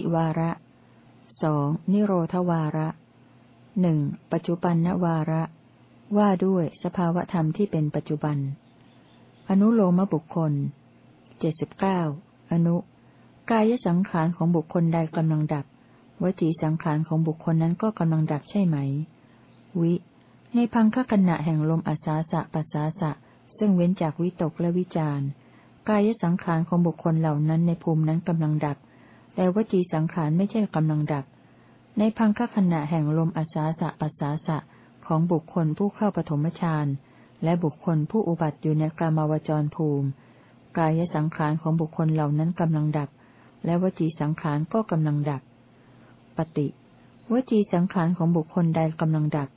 สองปวัตติวาระสองนิโรธวาระหนึ่งปัจจุบันนวาระ ว่าด้วยสภาวธรรมที่เป็นปัจจุบัน อนุโลมบุคคลเจ็ดสิบเก้าอนุ กายสังขารของบุคคลใดกำลังดับ วจีสังขารของบุคคลนั้นก็กำลังดับใช่ไหม วิ ในพังคขณะแห่งลมอาสาสะปัสสาสะ ซึ่งเว้นจากวิตกและวิจารกายสังขารของบุคคลเหล่านั้นในภูมินั้นกำลังดับ แต่วจีสังขารไม่ใช่กำลังดับ ในพังคขณะแห่งลมอาสาสะปัสสาสะของบุคคลผู้เข้าปฐมฌานและบุคคลผู้อุบัติอยู่ในกามาวจรภูมิ กายสังขารของบุคคลเหล่านั้นกำลังดับ และวจีสังขารก็กำลังดับ ปฏิวจีสังขารของบุคคลใดกำลังดับ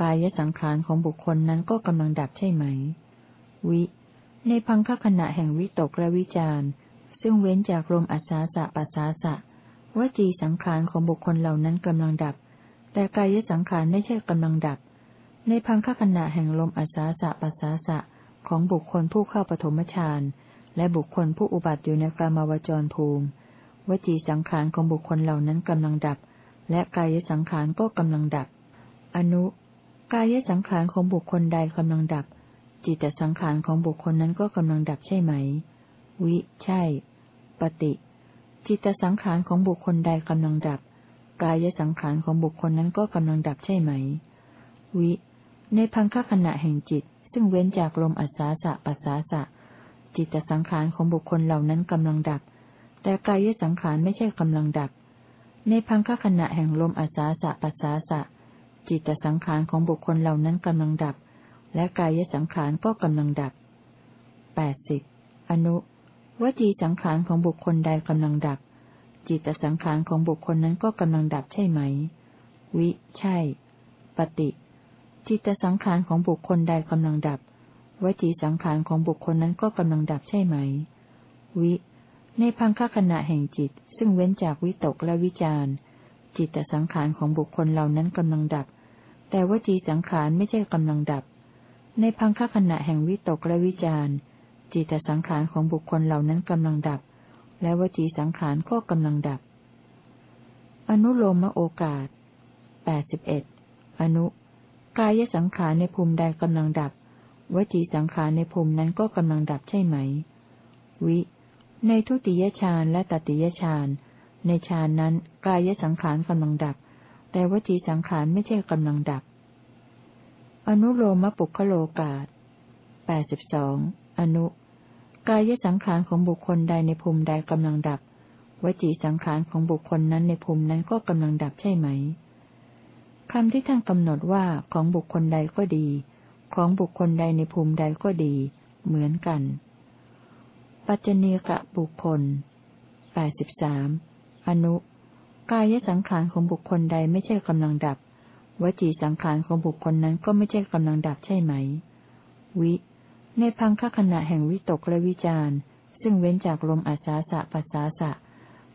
กายสังขารของบุคคลนั้นก็กำลังดับใช่ไหม วิ ในพังคขณะแห่งวิตกและวิจาร ซึ่งเว้นจากลมอัศาสะปัสสาสะวจีสังขารของบุคคลเหล่านั้นกำลังดับ แต่กายสังขารไม่ใช่กำลังดับ ในพังคขณะแห่งลมอัศาสะปัสสาสะของบุคคลผู้เข้าปฐมฌานและบุคคลผู้อุบัติอยู่ในกามาวจรภูมิ วจีสังขารของบุคคลเหล่านั้นกำลังดับ และกายสังขารก็กำลังดับ อนุ กายสังขารของบุคคลใดกำลังดับ จิตสังขารของบุคคลนั้นก็กำลังดับใช่ไหม วิ ใช่ ปฏิจิตสังขารของบุคคลใดกำลังดับ กายสังขารของบุคคลนั้นก็กำลังดับใช่ไหม วิ ในพังคขณะแห่งจิต ซึ่งเว้นจากลมอัศาสะปัสสาสะ จิตสังขารของบุคคลเหล่านั้นกำลังดับ แต่กายสังขารไม่ใช่กำลังดับ ในพังคขณะแห่งลมอาสาสะปัสสาสะ จิตสังขารของบุคคลเหล่านั้นกำลังดับ และกายสังขารก็กำลังดับแปดสิบอนุ วจีสังขารของบุคคลใดกำลังดับ จิตสังขารของบุคคลนั้นก็กำลังดับใช่ไหม วิ ใช่ ปฏิ จิตสังขารของบุคคลใดกำลังดับ วจีสังขารของบุคคลนั้นก็กำลังดับใช่ไหม วิ ในพังคขณะแห่งจิต ซึ่งเว้นจากวิตกและวิจารจิตสังขารของบุคคลเหล่านั้นกำลังดับ แต่วจีสังขารไม่ใช่กำลังดับ ในพังคขณะแห่งวิตกและวิจาร จิตสังขารของบุคคลเหล่านั้นกำลังดับ และวจีสังขารก็กำลังดับ อนุโลมโอกาสแปดสิบเอ็ดอนุ กายสังขารในภูมิใดกำลังดับ วจีสังขารในภูมินั้นก็กำลังดับใช่ไหม วิ ในทุติยฌานและตติยฌานในฌานนั้น กายสังขารกำลังดับ แต่วจีสังขารไม่ใช่กำลังดับ อนุโลมปุคโลกาตแปดสิบสอง อนุ กายสังขารของบุคคลใดในภูมิใดกำลังดับ วจีสังขารของบุคคลนั้นในภูมินั้นก็กำลังดับใช่ไหมคำที่ท่านกำหนดว่าของบุคคลใดก็ดี ของบุคคลใดในภูมิใดก็ดี เหมือนกัน ปัจจเนกะบุคคลแปดสิบสามอนุ กายสังขารของบุคคลใดไม่ใช่กำลังดับ วจีสังขารของบุคคลนั้นก็ไม่ใช่กำลังดับใช่ไหม วิ ในพังคขณะแห่งวิตกและวิจารซึ่งเว้นจากลมอาสาสะปัสสาสะ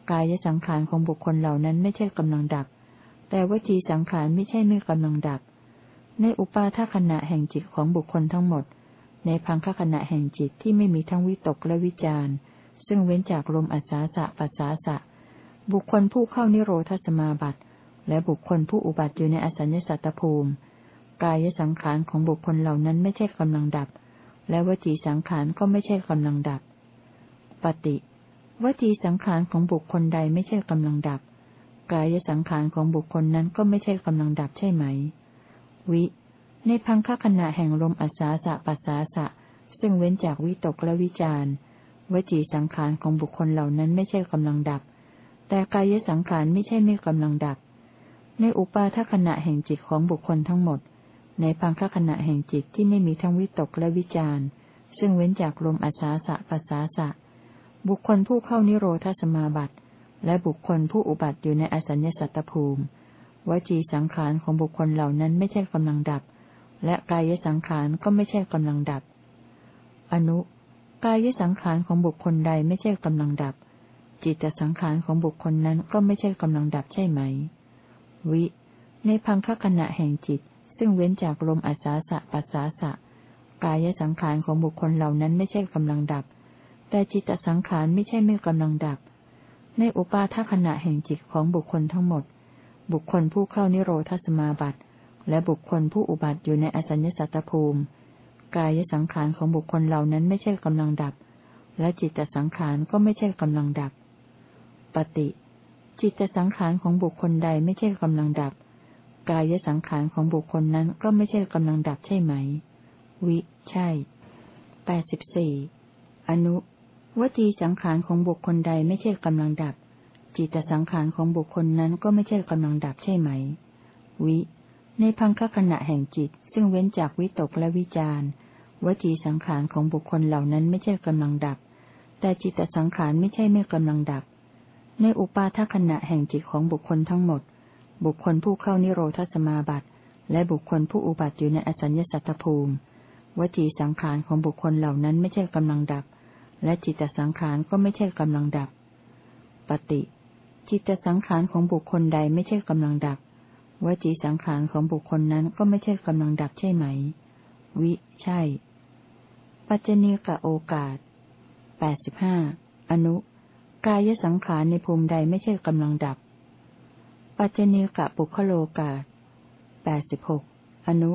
กายสังขารของบุคคลเหล่านั้นไม่ใช่กำลังดับแต่วจีสังขารไม่ใช่ไม่กำลังดับ ในอุปาทขณะแห่งจิตของบุคคลทั้งหมด ในพังคขณะแห่งจิตที่ไม่มีทั้งวิตกและวิจารซึ่งเว้นจากลมอัศาสะปัสสาสะ บุคคลผู้เข้านิโรธสมาบัติ และบุคคลผู้อุบัติอยู่ในอสัญญสัตตภูมิ กายสังขารของบุคคลเหล่านั้นไม่ใช่กำลังดับ และวจีสังขารก็ไม่ใช่กำลังดับ ปฏิวจีสังขารของบุคคลใดไม่ใช่กำลังดับ กายสังขารของบุคคลนั้นก็ไม่ใช่กำลังดับใช่ไหม วิ ในพังคขณะแห่งลมอัศาสะปัสสาสะ ซึ่งเว้นจากวิตกและวิจารวจีสังขารของบุคคลเหล่านั้นไม่ใช่กำลังดับ แต่กายสังขารไม่ใช่ไม่กำลังดับ ในอุปาทขณะแห่งจิตของบุคคลทั้งหมด ในพังคขณะแห่งจิตที่ไม่มีทั้งวิตกและวิจารซึ่งเว้นจากลมอัศาสะปัสสาสะ บุคคลผู้เข้านิโรธสมาบัติ และบุคคลผู้อุบัติอยู่ในอสัญญสัตตภูมิ วจีสังขารของบุคคลเหล่านั้นไม่ใช่กำลังดับ และกายสังขารก็ไม่ใช่กำลังดับ อนุ กายสังขารของบุคคลใดไม่ใช่กำลังดับ จิตสังขารของบุคคลนั้นก็ไม่ใช่กำลังดับใช่ไหม วิ ในพังคขณะแห่งจิต ซึ่งเว้นจากลมอาสาสะปัสสาสะ กายสังขารของบุคคลเหล่านั้นไม่ใช่กำลังดับ แต่จิตสังขารไม่ใช่ไม่กำลังดับ ในอุปาทขณะแห่งจิตของบุคคลทั้งหมด บุคคลผู้เข้านิโรธสมาบัติ และบุคคลผู้อุบัติอยู่ในอสัญญสัตตภูมิ กายสังขารของบุคคลเหล่านั้นไม่ใช่กำลังดับ และจิตสังขารก็ไม่ใช่กำลังดับ ปฏิ จิตสังขารของบุคคลใดไม่ใช่กำลังดับ กายสังขารของบุคคลนั้นก็ไม่ใช่กำลังดับใช่ไหม วิ ใช่แปดสิบสี่อนุวจีสังขารของบุคคลใดไม่ใช่กำลังดับ จิตสังขารของบุคคลนั้นก็ไม่ใช่กำลังดับใช่ไหม วิ ในพังคขณะแห่งจิต ซึ่งเว้นจากวิตกและวิจารวจีสังขารของบุคคลเหล่านั้นไม่ใช่กำลังดับ แต่จิตสังขารไม่ใช่ไม่กำลังดับ ในอุปาทขณะแห่งจิตของบุคคลทั้งหมด บุคคลผู้เข้านิโรธสมาบัติ และบุคคลผู้อุบัติอยู่ในอสัญญสัตตภูมิ วจีสังขารของบุคคลเหล่านั้นไม่ใช่กำลังดับ และจิตสังขารก็ไม่ใช่กำลังดับ ปฏิ จิตสังขารของบุคคลใดไม่ใช่กำลังดับ วจีสังขารของบุคคลนั้นก็ไม่ใช่กำลังดับใช่ไหม วิ ใช่ ปัจจเนกะโอกาสแปดสิบห้าอนุ กายสังขารในภูมิใดไม่ใช่กำลังดับ ปัจจเนกะปุคโลกาแปดสิบหกอนุ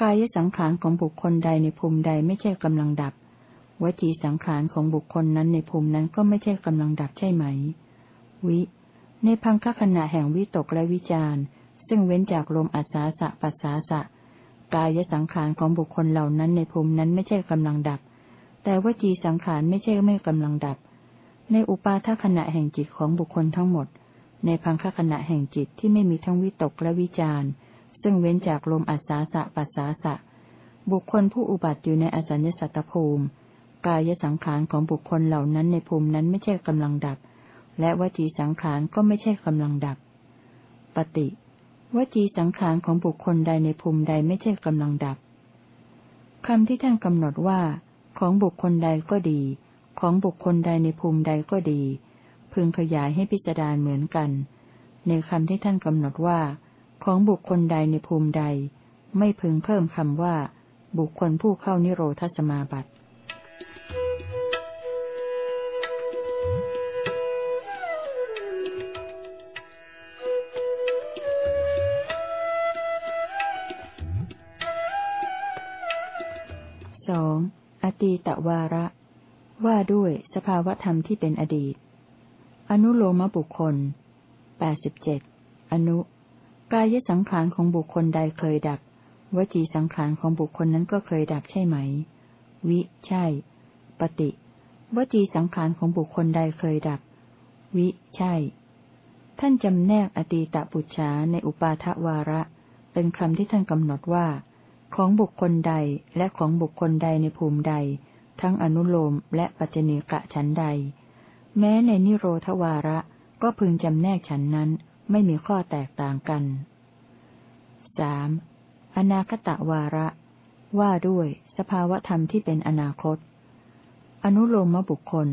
กายสังขารของบุคคลใดในภูมิใดไม่ใช่กำลังดับ วจีสังขารของบุคคลนั้นในภูมินั้นก็ไม่ใช่กำลังดับใช่ไหม วิ ในพังคขณะแห่งวิตกและวิจารซึ่งเว้นจากลมอัศาสะปัสสาสะ กายสังขารของบุคคลเหล่านั้นในภูมินั้นไม่ใช่กำลังดับ แต่วจีสังขารไม่ใช่ไม่กำลังดับ ในอุปาทขณะแห่งจิตของบุคคลทั้งหมด ในพังคขณะแห่งจิตที่ไม่มีทั้งวิตกและวิจารซึ่งเว้นจากลมอัศาสะปัสสาสะ บุคคลผู้อุบัติอยู่ในอสัญญสัตตภูมิ กายสังขารของบุคคลเหล่านั้นในภูมินั้นไม่ใช่กำลังดับ และวจีสังขารก็ไม่ใช่กำลังดับ ปฏิวจีสังขารของบุคคลใดในภูมิใดไม่ใช่กำลังดับคำที่ท่านกำหนดว่า ของบุคคลใดก็ดี ของบุคคลใดในภูมิใดก็ดี พึงขยายให้พิจารณาเหมือนกัน ในคำที่ท่านกำหนดว่า ของบุคคลใดในภูมิใด ไม่พึงเพิ่มคำว่า บุคคลผู้เข้านิโรธสมาบัติสองอตีตวาระ ว่าด้วยสภาวธรรมที่เป็นอดีต อนุโลมบุคคลแปดสิบเจ็ดอนุ กายสังขารของบุคคลใดเคยดับ วจีสังขารของบุคคลนั้นก็เคยดับใช่ไหม วิ ใช่ ปฏิ วจีสังขารของบุคคลใดเคยดับ วิ ใช่ ท่านจำแนกอตีตปุจฉาในอุปาทวาระ เป็นคำที่ท่านกำหนดว่า ของบุคคลใดและของบุคคลใดในภูมิใด ทั้งอนุโลมและปัจจเนกะฉันใด แม้ในนิโรธวาระก็พึงจำแนกฉันนั้นไม่มีข้อแตกต่างกันสอนาคตะวาระ ว่าด้วยสภาวธรรมที่เป็นอนาคต อนุโลมบุคคล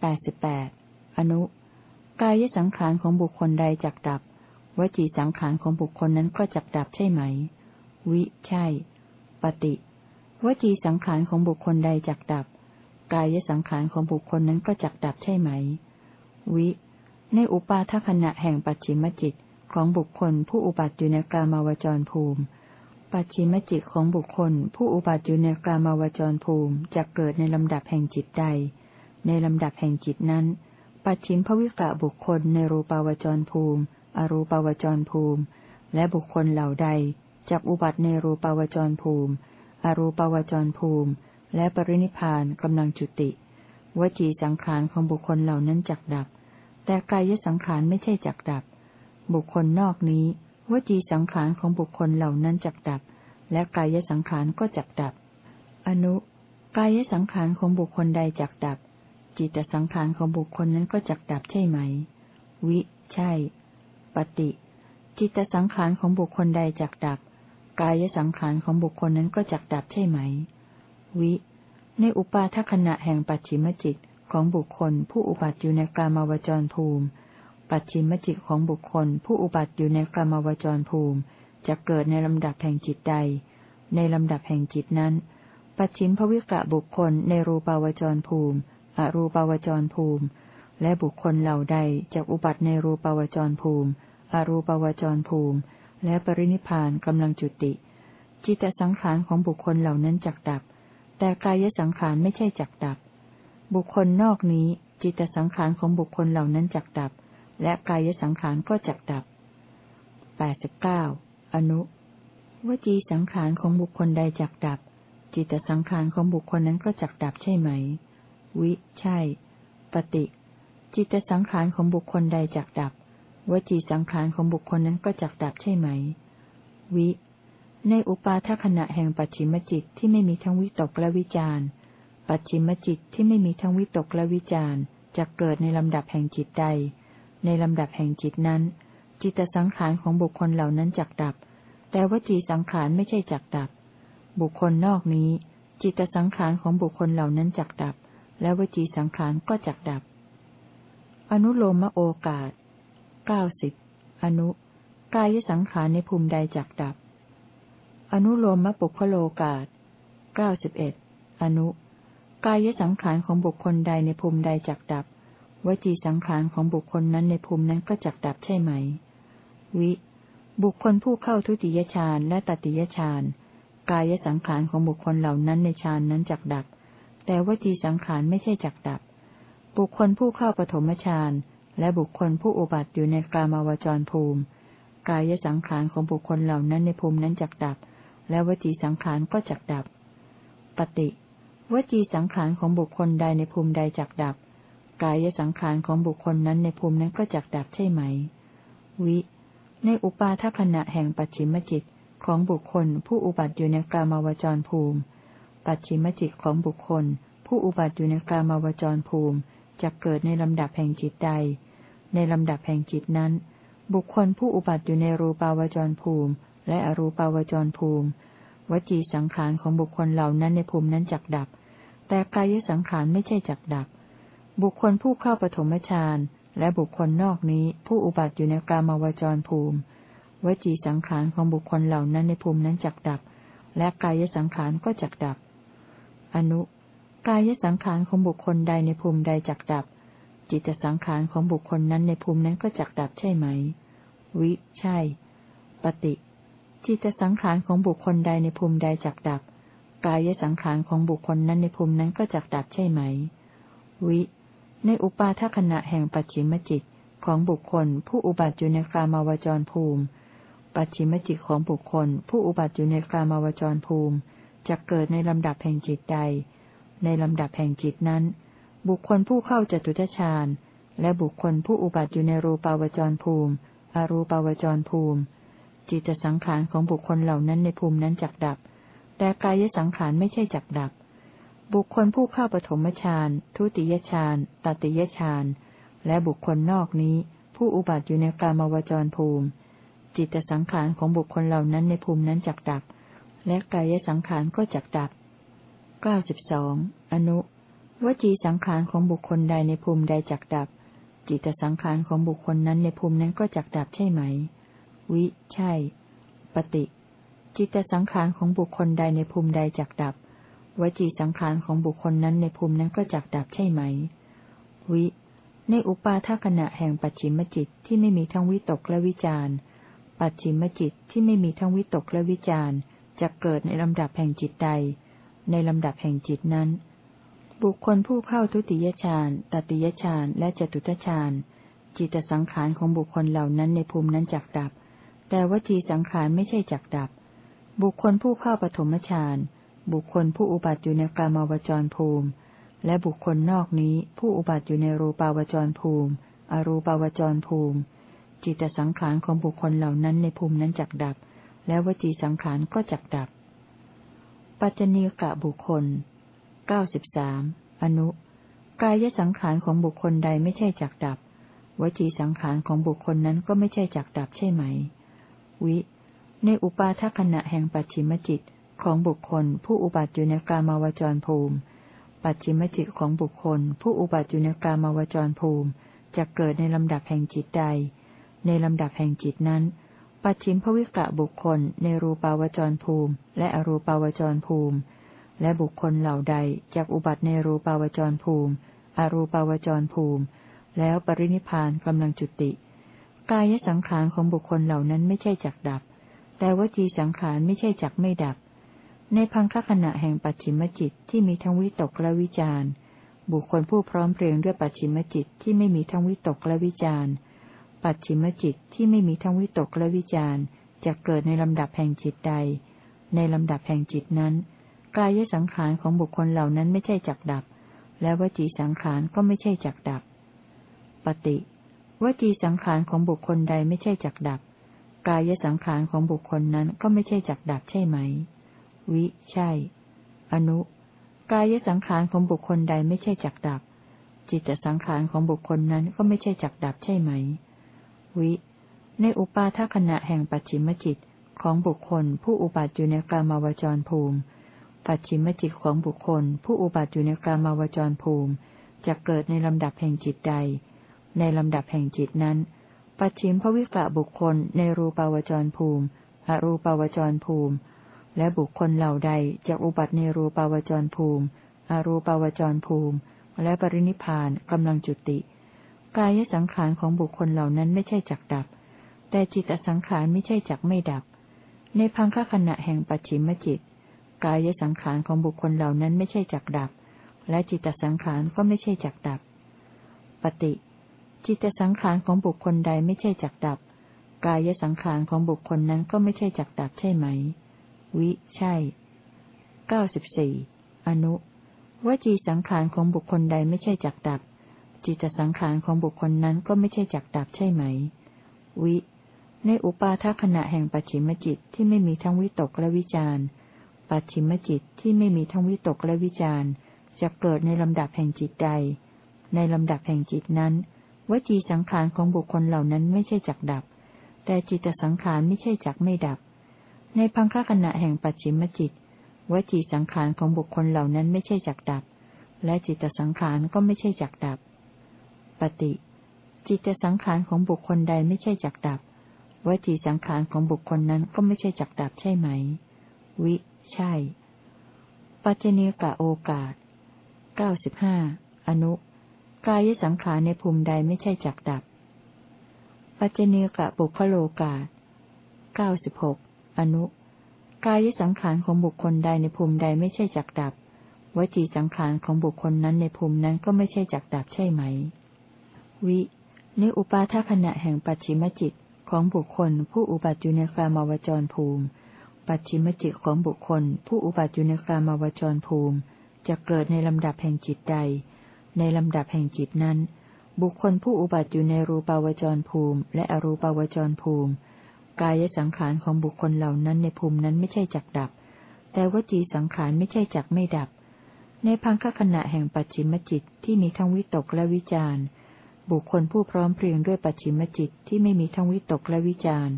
แปดสิบแปดอนุ กายสังขารของบุคคลใดจักดับ วจีสังขารของบุคคลนั้นก็จักดับใช่ไหม วิ ใช่ ปฏิ วจีสังขารของบุคคลใดจักดับ กายสังขารของบุคคลนั้นก็จักดับใช่ไหม วิ ในอุปาทขณะแห่งปัจฉิมจิตของบุคคลผู้อุบัติอยู่ในกามาวจรภูมิ ปัจฉิมจิตของบุคคล ผู้อุบัติอยู่ในกามาวจรภูมิจะเกิดในลำดับแห่งจิตใด ในลำดับแห่งจิตนั้น ปัจฉิมภวิกะบุคคลในรูปาวจรภูมิ อรูปาวจรภูมิ และบุคคลเหล่าใดจักอุบัติในรูปาวจรภูมิ อรูปาวจรภูมิ และปรินิพานกำลังจุติ วจีสังขารของบุคคลเหล่านั้นจักดับ แต่กายสังขารไม่ใช่จักดับ บุคคลนอกนี้ วจีสังขารของบุคคลเหล่านั้นจักดับ และกายสังขารก็จักดับ อนุ กายสังขารของบุคคลใดจักดับ จิตสังขารของบุคคลนั้นก็จักดับใช่ไหม วิ ใช่ ปฏิ จิตสังขารของบุคคลใดจักดับ กายสังขารของบุคคลนั้นก็จักดับใช่ไหม วิ ในอุปาทขณะแห่งปัจฉิมจิตของบุคคลผู้อุบัติอยู่ในกามาวจรภูมิ ปัจฉิมจิตของบุคคล ผู้อุบัติอยู่ในกามาวจรภูมิ จะเกิดในลำดับแห่งจิตใด ในลำดับแห่งจิตนั้น ปัจฉิมภวิกะบุคคลในรูปาวจรภูมิ อรูปาวจรภูมิ และบุคคลเหล่าใดจากอุบัติในรูปาวจรภูมิ อรูปาวจรภูมิ และปรินิพานกำลังจุติ จิตสังขารของบุคคลเหล่านั้นจักดับ แต่กายสังขารไม่ใช่จักดับ บุคคลนอกนี้จิตสังขารของบุคคลเหล่านั้นจักดับ และกายสังขารก็จักดับแปดสิบเก้าอนุวจีสังขารของบุคคลใดจักดับ จิตสังขารของบุคคลนั้นก็จักดับใช่ไหม วิ ใช่ ปฏิ จิตสังขารของบุคคลใดจักดับ วจีสังขารของบุคคลนั้นก็จักดับใช่ไหม วิ ในอุปาทขณะแห่งปัจฉิมจิตที่ไม่มีทั้งวิตกและวิจารปัจฉิมจิตที่ไม่มีทั้งวิตกและวิจารจะเกิดในลำดับแห่งจิตใด ในลำดับแห่งจิตนั้น จิตสังขารของบุคคลเหล่านั้นจักดับ แต่วจีสังขารไม่ใช่จักดับ บุคคลนอกนี้ จิตสังขารของบุคคลเหล่านั้นจักดับ และวจีสังขารก็จักดับ อนุโลมโอกาสเก้าสิบอนุ กายสังขารในภูมิใดจักดับ อนุโลมมปุคโลกาสเก้าสิบเอ็ดอนุ กายสังขารของบุคคลใดในภูมิใดจักดับ วจีสังขารของบุคคลนั้นในภูมินั้นก็จักดับใช่ไหม วิ บุคคลผู้เข้าทุติยฌานและตติยฌานกายสังขารของบุคคลเหล่านั้นในฌานนั้นจักดับ แต่วจีสังขารไม่ใช่จักดับ บุคคลผู้เข้าปฐมฌานและบุคคลผู้อุบัติอยู่ในกามาวจรภูมิ กายสังขารของบุคคลเหล่านั้นในภูมินั้นจักดับ และวจีสังขารก็จักดับ ปฏิวจีสังขารของบุคคลใดในภูมิใดจักดับ กายสังขารของบุคคลนั้นในภูมินั้นก็จักดับใช่ไหม วิ ในอุปาทขณะแห่งปัจฉิมจิตของบุคคล ผู้อุบัติอยู่ในกามาวจรภูมิ ปัจฉิมจิตของบุคคล ผู้อุบัติอยู่ในกามาวจรภูมิจะเกิดในลำดับแห่งจิตใด ในลำดับแห่งจิตนั้น บุคคลผู้อุบัติอยู่ในรูปาวจรภูมิ และอรูปาวจรภูมิ วจีสังขารของบุคคลเหล่านั้นในภูมินั้นจักดับ แต่กายสังขารไม่ใช่จักดับ บุคคลผู้เข้าปฐมฌานและบุคคลนอกนี้ผู้อุบัติอยู่ในกามาวจรภูมิ วจีสังขารของบุคคลเหล่านั้นในภูมินั้นจักดับ และกายสังขารก็จักดับ อนุ กายสังขารของบุคคลใดในภูมิใดจักดับ จิตสังขารของบุคคลนั้นในภูมินั้นก็จักดับใช่ไหม วิ ใช่ ปฏิ จิตสังขารของบุคคลใดในภูมิใดจักดับ กายสังขารของบุคคลนั้นในภูมินั้นก็จักดับใช่ไหม วิ ในอุปาทขณะแห่งปัจฉิมจิตของบุคคล ผู้อุบัติอยู่ในกามาวจรภูมิ ปัจฉิมจิตของบุคคล ผู้อุบัติอยู่ในกามาวจรภูมิจะเกิดในลำดับแห่งจิตใด ในลำดับแห่งจิตนั้น บุคคลผู้เข้าจตุทชาญ และบุคคลผู้อุบัติอยู่ในรูปาวจรภูมิ อรูปาวจรภูมิ จิตสังขารของบุคคลเหล่านั้นในภูมินั้นจักดับ แต่กายสังขารไม่ใช่จักดับ บุคคลผู้เข้าปฐมฌานทุติยฌานตติยฌานและบุคคลนอกนี้ ผู้อุบัติอยู่ในกามาวจรภูมิ จิตสังขารของบุคคลเหล่านั้นในภูมินั้นจักดับ และกายสังขารก็จักดับเก้าสิบสองอนุวจีสังขารของบุคคลใดในภูมิใดจักดับ จิตสังขารของบุคคลนั้นในภูมินั้นก็จักดับใช่ไหม วิ ใช่ ปฏิ จิตสังขารของบุคคลใดในภูมิใดจักดับ วจีสังขารของบุคคลนั้นในภูมินั้นก็จักดับใช่ไหม วิ ในอุปาทขณะแห่งปัจฉิมจิตที่ไม่มีทั้งวิตกและวิจารปัจฉิมจิตที่ไม่มีทั้งวิตกและวิจารจะเกิดในลำดับแห่งจิตใด ในลำดับแห่งจิตนั้น บุคคลผู้เข้าทุติยฌานตติยฌานและจตุตฌานจิตสังขารของบุคคลเหล่านั้นในภูมินั้นจักดับ แต่วจีสังขารไม่ใช่จักดับ บุคคลผู้เข้าปฐมฌานบุคคลผู้อุบัติอยู่ในกามาวจรภูมิ และบุคคลนอกนี้ผู้อุบัติอยู่ในรูปาวจรภูมิ อรูปาวจรภูมิ จิตสังขารของบุคคลเหล่านั้นในภูมินั้นจักดับ และวจีสังขารก็จักดับ ปัจจณีกะบุคคลเก้าสิบสามอนุ กายสังขารของบุคคลใดไม่ใช่จักดับ วจีสังขารของบุคคลนั้นก็ไม่ใช่จักดับใช่ไหม วิ ในอุปาทขณะแห่งปัจฉิมจิตของบุคคล ผู้อุบัติอยู่ในกามาวจรภูมิ ปัจฉิมจิตของบุคคล ผู้อุบัติอยู่ในกามาวจรภูมิจะเกิดในลำดับแห่งจิตใด ในลำดับแห่งจิตนั้น ปัจฉิมภวิกะบุคคล ในรูปาวจรภูมิ และอรูปาวจรภูมิ และบุคคลเหล่าใดจากอุบัติในรูปาวจรภูมิ อรูปาวจรภูมิ แล้วปรินิพานกำลังจุติ กายสังขารของบุคคลเหล่านั้นไม่ใช่จักดับ แต่วจีสังขารไม่ใช่จักไม่ดับ ในพังคขณะแห่งปัจฉิมจิตที่มีทั้งวิตกและวิจารบุคคลผู้พร้อมเพรียงด้วยปัจฉิมจิตที่ไม่มีทั้งวิตกและวิจารปัจฉิมจิตที่ไม่มีทั้งวิตกและวิจารจะเกิดในลำดับแห่งจิตใด ในลำดับแห่งจิตนั้น กายสังขารของบุคคลเหล่านั้นไม่ใช่จักดับ และวจีสังขารก็ไม่ใช่จักดับ ปฏิ วจีสังขารของบุคคลใดไม่ใช่จักดับ กายสังขารของบุคคลนั้นก็ไม่ใช่จักดับใช่ไหม วิ ใช่ อนุ กายสังขารของบุคคลใดไม่ใช่จักดับ จิตสังขารของบุคคลนั้นก็ไม่ใช่จักดับใช่ไหม วิ ในอุปาทขณะแห่งปัจฉิมจิตของบุคคล ผู้อุบัติอยู่ในกามาวจรภูมิ ปัจฉิมจิตของบุคคล ผู้อุบัติอยู่ในกามาวจรภูมิจะเกิดในลำดับแห่งจิตใด ในลำดับแห่งจิตนั้น ปัจฉิมภวิกะบุคคลในรูปาวจรภูมิ อรูปาวจรภูมิ และบุคคลเหล่าใดจะอุบัติในรูปาวจรภูมิ อรูปาวจรภูมิ และปรินิพานกำลังจุติ กายสังขารของบุคคลเหล่านั้นไม่ใช่จักดับ แต่จิตสังขารไม่ใช่จักไม่ดับ ในพังคขณะแห่งปัจฉิมจิต กายสังขารของบุคคลเหล่านั้นไม่ใช่จักดับ และจิตสังขารก็ไม่ใช่จักดับ ปฏิ จิตสังขารของบุคคลใดไม่ใช่จักดับ กายสังขารของบุคคลนั้นก็ไม่ใช่จักดับใช่ไหม วิ ใช่เก้าสิบสี่อนุ วจีสังขารของบุคคลใดไม่ใช่จักดับ จิตสังขารของบุคคลนั้นก็ไม่ใช่จักดับใช่ไหม วิ ในอุปาทขณะแห่งปัจฉิมจิตที่ไม่มีทั้งวิตกและวิจารปัจฉิมจิตที่ไม่มีทั้งวิตกและวิจารจะเกิดในลำดับแห่งจิตใด ในลำดับแห่งจิตนั้น วจีสังขารของบุคคลเหล่านั้นไม่ใช่จักดับ แต่จิตสังขารไม่ใช่จักไม่ดับ ในพังคขณะแห่งปัจฉิมจิต วจีสังขารของบุคคลเหล่านั้นไม่ใช่จักดับ และจิตสังขารก็ไม่ใช่จักดับ ปฏิ จิตสังขารของบุคคลใดไม่ใช่จักดับ วจีสังขารของบุคคลนั้นก็ไม่ใช่จักดับใช่ไหม วิ ใช่ ปัจเจเนกะโอกาสเก้าสิบห้าอนุ กายสังขารในภูมิใดไม่ใช่จักดับ ปัจเจเนกะบุคโลกาเก้าสิบหกอนุ กายสังขารของบุคคลใดในภูมิใดไม่ใช่จักดับวจีสังขารของบุคคลนั้นในภูมินั้นก็ไม่ใช่จักดับใช่ไหม วิในอุปาทขณะแห่งปัจฉิมจิตของบุคคล ผู้อุบัติอยู่ในกามาวจรภูมิ ปัจฉิมจิตของบุคคล ผู้อุบัติอยู่ในกามาวจรภูมิ จะเกิดในลำดับแห่งจิตใด ในลำดับแห่งจิตนั้น บุคคลผู้อุบัติอยู่ในรูปาวจรภูมิ และอรูปาวจรภูมิ กายสังขารของบุคคลเหล่านั้นในภูมินั้นไม่ใช่จักดับ แต่วจีสังขารไม่ใช่จักไม่ดับ ในพังคขณะแห่งปัจฉิมจิตที่มีทั้งวิตกและวิจารบุคคลผู้พร้อมเพรียงด้วยปัจฉิมจิตที่ไม่มีทั้งวิตกและวิจาร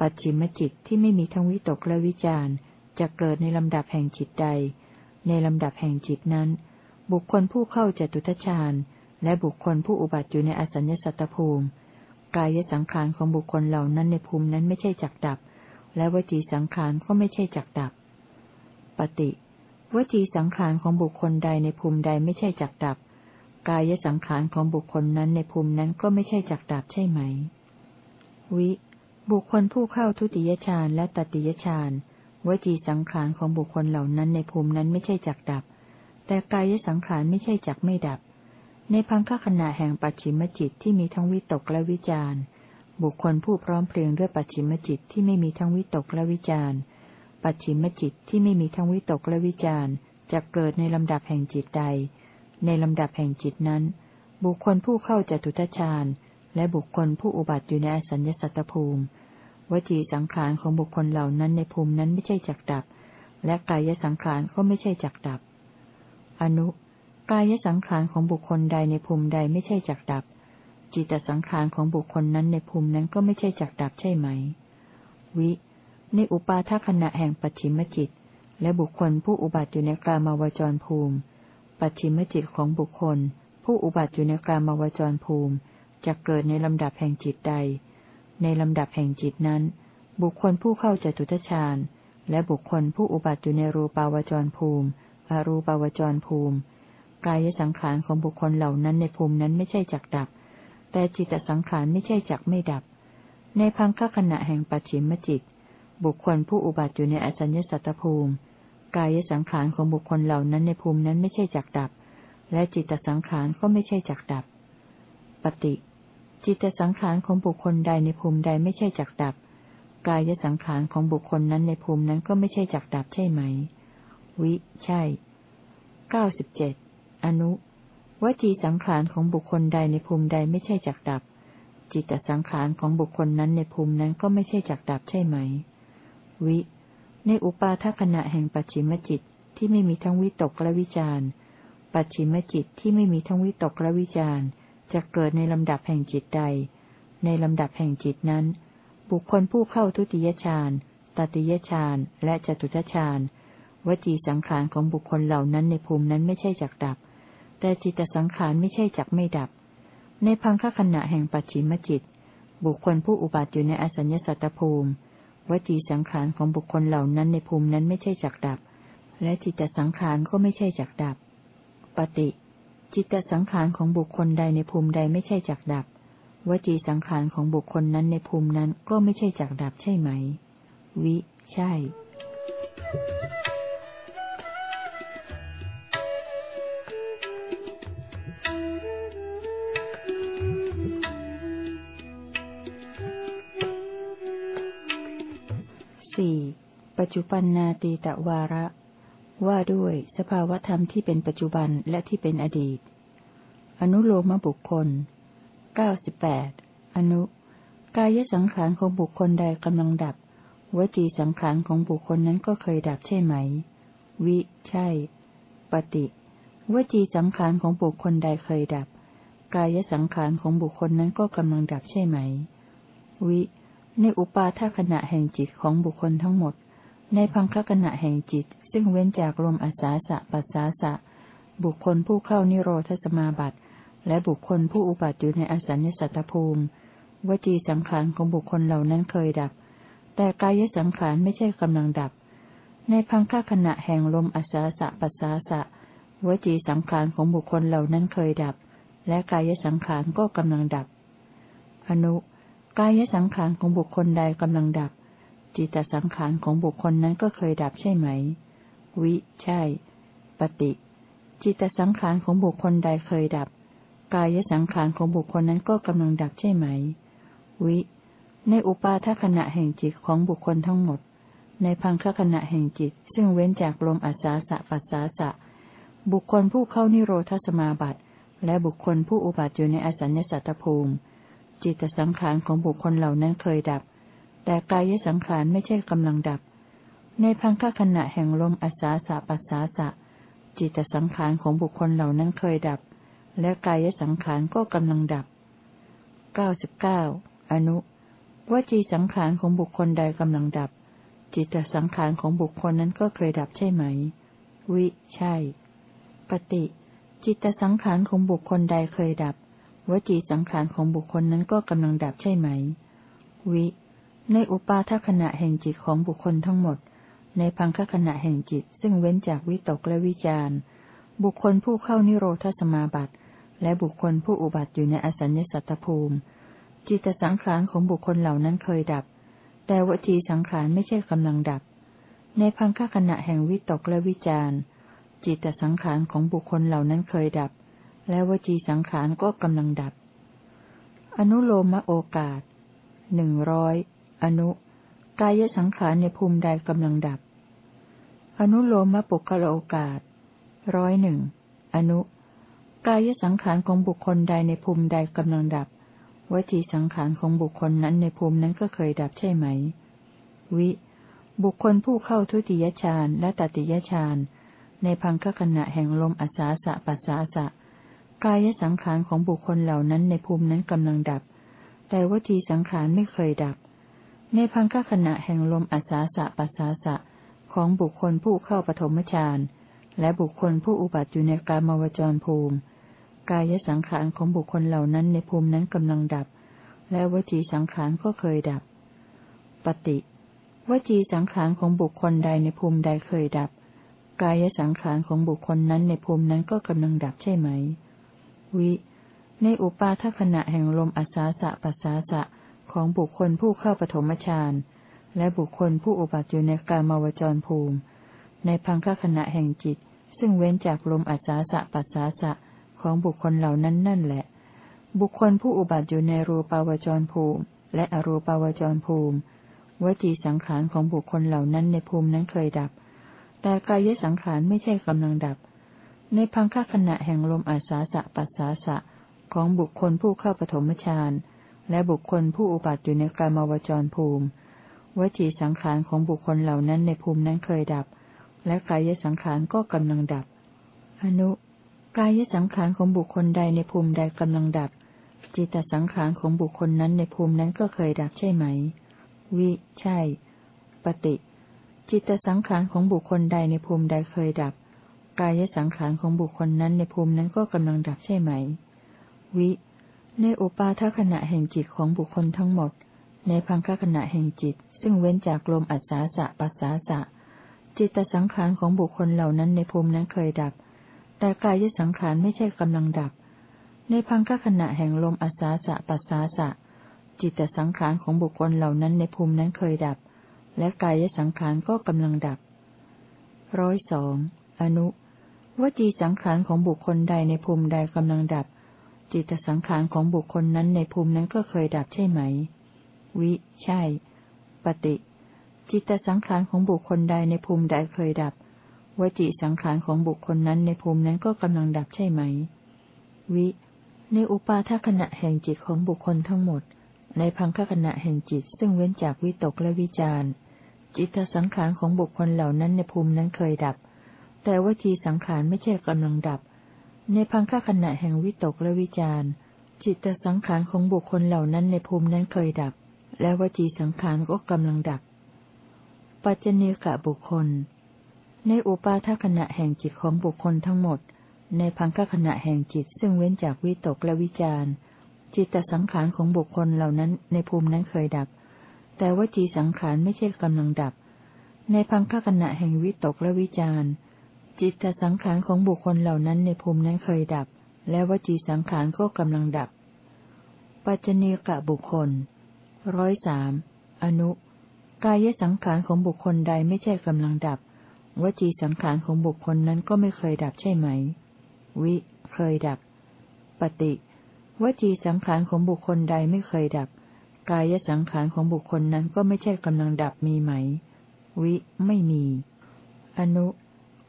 ปัจฉิมจิตที่ไม่มีทั้งวิตกและวิจารจะเกิดในลำดับแห่งจิตใด ในลำดับแห่งจิตนั้น บุคคลผู้เข้าจตุทชาญ และบุคคลผู้อุบัติอยู่ในอสัญญสัตตภูมิ กายสังขารของบุคคลเหล่านั้นในภูมินั้นไม่ใช่จักดับ และวจีสังขารก็ไม่ใช่จักดับ ปฏิวจีสังขารของบุคคลใดในภูมิใดไม่ใช่จักดับ กายสังขารของบุคคลนั้นในภูมินั้นก็ไม่ใช่จักดับใช่ไหม วิ บุคคลผู้เข้าทุติยฌานและตติยฌานวจีสังขารของบุคคลเหล่านั้นในภูมินั้นไม่ใช่จักดับ แต่กายสังขารไม่ใช่จักไม่ดับ ในพังคขณะแห่งปัจฉิมจิตที่มีทั้งวิตกและวิจารบุคคลผู้พร้อมเพรียงด้วยปัจฉิมจิตที่ไม่มีทั้งวิตกและวิจารปัจฉิมจิตที่ไม่มีทั้งวิตกและวิจารจะเกิดในลำดับแห่งจิตใด ในลำดับแห่งจิตนั้น บุคคลผู้เข้าจตุตฌานและบุคคลผู้อุบัติอยู่ในอสัญญสัตตภูมิ วจีสังขารของบุคคลเหล่านั้นในภูมินั้นไม่ใช่จักดับ และกายสังขารก็ไม่ใช่จักดับ อนุ กายสังขารของบุคคลใดในภูมิใดไม่ใช่จักดับ จิตสังขารของบุคคลนั้นในภูมินั้นก็ไม่ใช่จักดับใช่ไหม วิ ในอุปาทขณะแห่งปัจฉิมจิต และบุคคลผู้อุบัติอยู่ในกลามาวจรภูมิ ปัจฉิมจิตของบุคคล ผู้อุบัติอยู่ในกลามาวจรภูมิจะเกิดในลำดับแห่งจิตใด ในลำดับแห่งจิตนั้น บุคคลผู้เข้าจตุทชาญและบุคคลผู้อุบัติอยู่ในรูปาวจรภูมิ อรูปาวจรภูมิ กายสังขารของบุคคลเหล่านั้นในภูมินั้นไม่ใช่จักดับ แต่จิตสังขารไม่ใช่จักไม่ดับ ในพังคขณะแห่งปัจฉิมจิต บุคคลผู้อุบัติอยู่ในอสัญญสัตตภูมิ กายสังขารของบุคคลเหล่านั้นในภูมินั้นไม่ใช่จักดับ และจิตสังขารก็ไม่ใช่จักดับ ปฏิ จิตสังขารของบุคคลใดในภูมิใดไม่ใช่จักดับ กายสังขารของบุคคลนั้นในภูมินั้นก็ไม่ใช่จักดับใช่ไหม วิ ใช่เก้าสิบเจ็ดอนุ วจีสังขารของบุคคลใดในภูมิใดไม่ใช่จักดับ จิตสังขารของบุคคลนั้นในภูมินั้นก็ไม่ใช่จักดับใช่ไหม วิ ในอุปาทขณะแห่งปัจฉิมจิตที่ไม่มีทั้งวิตกและวิจารปัจฉิมจิตที่ไม่มีทั้งวิตกและวิจารจะเกิดในลำดับแห่งจิตใด ในลำดับแห่งจิตนั้น บุคคลผู้เข้าทุติยฌานตติยฌานและจตุตฌาน วจีสังขารของบุคคลเหล่านั้นในภูมินั้นไม่ใช่จักดับ แต่จิตสังขารไม่ใช่จักไม่ดับ ในพังคขณะแห่งปัจฉิมจิต บุคคลผู้อุบัติอยู่ในอสัญญสัตตภูมิ วจีสังขารของบุคคลเหล่านั้นในภูมินั้นไม่ใช่จักดับ และจิตสังขารก็ไม่ใช่จักดับ ปฏิ จิตสังขารของบุคคลใดในภูมิใดไม่ใช่จักดับ วจีสังขารของบุคคลนั้นในภูมินั้นก็ไม่ใช่จักดับใช่ไหม วิ ใช่ จุปันนาตีตะวาระ ว่าด้วยสภาวธรรมที่เป็นปัจจุบันและที่เป็นอดีต อนุโลมบุคคลเก้าสิบแปดอนุ กายสังขารของบุคคลใดกำลังดับ วจีสังขารของบุคคลนั้นก็เคยดับใช่ไหม วิ ใช่ ปฏิ วจีสังขารของบุคคลใดเคยดับ กายสังขารของบุคคลนั้นก็กำลังดับใช่ไหม วิ ในอุปาทขณะแห่งจิตของบุคคลทั้งหมด ในพังคขณะแห่งจิต ซึ่งเว้นจากลมอาสาสะปัสสาสะ บุคคลผู้เข้านิโรธสมาบัติและบุคคลผู้อุบัติอยู่ในอสัญญสัตตภูมิ วจีสังขารของบุคคลเหล่านั้นเคยดับ แต่กายสังขารไม่ใช่กำลังดับ ในพังคขณะแห่งลมอาสาสะปัสสาสะ วจีสังขารของบุคคลเหล่านั้นเคยดับ และกายสังขารก็กำลังดับ อนุ กายสังขารของบุคคลใดกำลังดับ จิตสังขารของบุคคลนั้นก็เคยดับใช่ไหม วิ ใช่ ปฏิ จิตสังขารของบุคคลใดเคยดับ กายสังขารของบุคคลนั้นก็กำลังดับใช่ไหม วิ ในอุปาทขณะแห่งจิตของบุคคลทั้งหมด ในพังคขณะแห่งจิต ซึ่งเว้นจากลมอาสาสะปัสสาสะ บุคคลผู้เข้านิโรธสมาบัติ และบุคคลผู้อุบัติอยู่ในอสัญญสัตตภูมิ จิตสังขารของบุคคลเหล่านั้นเคยดับ แต่กายสังขารไม่ใช่กำลังดับ ในพังคขณะแห่งลมอาสาสะปัสสาสะ จิตสังขารของบุคคลเหล่านั้นเคยดับ และกายสังขารก็กำลังดับเก้าสิบเก้าอนุวจีสังขารของบุคคลใดกำลังดับ จิตสังขารของบุคคลนั้นก็เคยดับใช่ไหม วิ ใช่ ปฏิ จิตสังขารของบุคคลใดเคยดับ วจีสังขารของบุคคลนั้นก็กำลังดับใช่ไหม วิ ในอุปาทขณะแห่งจิตของบุคคลทั้งหมด ในพังคขณะแห่งจิต ซึ่งเว้นจากวิตกและวิจารบุคคลผู้เข้านิโรธสมาบัติ และบุคคลผู้อุบัติอยู่ในอสัญญสัตตภูมิ จิตสังขารของบุคคลเหล่านั้นเคยดับ แต่วจีสังขารไม่ใช่กำลังดับ ในพังคขณะแห่งวิตกและวิจารจิตสังขารของบุคคลเหล่านั้นเคยดับ และวจีสังขารก็กำลังดับ อนุโลมโอกาสหนึ่งร้อย อนุ กายสังขารในภูมิใดกำลังดับ อนุโลมปุคละโอกาสร้อยหนึ่งอนุ กายสังขารของบุคคลใดในภูมิใดกำลังดับวจีสังขารของบุคคลนั้นในภูมินั้นก็เคยดับใช่ไหม วิ บุคคลผู้เข้าทุติยฌานและตติยฌานในพังคขณะแห่งลมอาสาสะปัสสาสะ กายสังขารของบุคคลเหล่านั้นในภูมินั้นกำลังดับ แต่วจีสังขารไม่เคยดับ ในพังคขณะแห่งลมอาสาสะปัสสาสะของบุคคลผู้เข้าปฐมฌานและบุคคลผู้อุบัติอยู่ในกามวจรภูมิ กายสังขารของบุคคลเหล่านั้นในภูมินั้นกำลังดับ และวจีสังขารก็เคยดับ ปฏิวจีสังขารของบุคคลใดในภูมิใดเคยดับ กายสังขารของบุคคลนั้นในภูมินั้นก็กำลังดับใช่ไหม วิ ในอุปาทขณะแห่งลมอัศาสะปัสสาสะ ของบุคคลผู้เข้าปฐมฌานและบุคคลผู้อุบัติอยู่ในกามาวจรภูมิ ในพังคขณะแห่งจิต ซึ่งเว้นจากลมอัศาสะปัสสาสะของบุคคลเหล่านั้นนั่นแหละ บุคคลผู้อุบัติอยู่ในรูปาวจรภูมิ และอรูปาวจรภูมิวจีสังขารของบุคคลเหล่านั้นในภูมินั้นเคยดับ แต่กายสังขารไม่ใช่กำลังดับ ในพังคขณะแห่งลมอาสาสะปัสสาสะของบุคคลผู้เข้าปฐมฌาน และบุคคลผู้อุบัติอยู่ในกามาวจรภูมิ วจีสังขารของบุคคลเหล่านั้นในภูมินั้นเคยดับ และกายสังขารก็กำลังดับ อนุ กายสังขารของบุคคลใดในภูมิใดกำลังดับ จิตสังขารของบุคคลนั้นในภูมินั้นก็เคยดับใช่ไหม วิ ใช่ ปฏิ จิตสังขารของบุคคลใดในภูมิใดเคยดับ กายสังขารของบุคคลนั้นในภูมินั้นก็กำลังดับใช่ไหม วิ ในอุปาทขณะแห่งจิตของบุคคลทั้งหมด ในพังคขณะแห่งจิต ซึ่งเว้นจากลมอัศาสะปัสสาสะ จิตสังขารของบุคคลเหล่านั้นในภูมินั้นเคยดับ แต่กายสังขารไม่ใช่กำลังดับ ในพังคขณะแห่งลมอัศาสะปัสสาสะ จิตสังขารของบุคคลเหล่านั้นในภูมินั้นเคยดับ และกายสังขารก็กำลังดับร้อยสองอนุวจีสังขารของบุคคลใดในภูมิใดกำลังดับ จิตสังขารของบุคคลนั้นในภูมินั้นก็เคยดับใช่ไหม วิ ใช่ ปฏิ จิตสังขารของบุคคลใดในภูมิใดเคยดับ วจีสังขารของบุคคลนั้นในภูมินั้นก็กำลังดับใช่ไหม วิ ในอุปาทขณะแห่งจิตของบุคคลทั้งหมด ในพังคขณะแห่งจิตซึ่งเว้นจากวิตกและวิจารจิตสังขารของบุคคลเหล่านั้นในภูมินั้นเคยดับ แต่วจีสังขารไม่ใช่กำลังดับ ในพังคขณะแห่งวิตกและวิจารจิตสังขารของบุคคลเหล่านั้นในภูมินั้นเคยดับ และวจีสังขารก็กำลังดับ ปัจเจเนกะบุคคล ในอุปาทขณะแห่งจิตของบุคคลทั้งหมด ในพังคขณะแห่งจิตซึ่งเว้นจากวิตกและวิจารจิตตสังขารของบุคคลเหล่านั้นในภูมินั้นเคยดับ แต่วจีสังขารไม่ใช่กำลังดับ ในพังคขณะแห่งวิตกและวิจาร จิตสังขารของบุคคลเหล่านั้นในภูมินั้นเคยดับ และวจีสังขารก็กำลังดับ ปัจเจเนกะบุคคลร้อยสามอนุ กายสังขารของบุคคลใดไม่ใช่กำลังดับ วจีสังขารของบุคคลนั้นก็ไม่เคยดับใช่ไหม วิ เคยดับ ปฏิ วจีสังขารของบุคคลใดไม่เคยดับ กายสังขารของบุคคลนั้นก็ไม่ใช่กำลังดับมีไหม วิ ไม่มี อนุ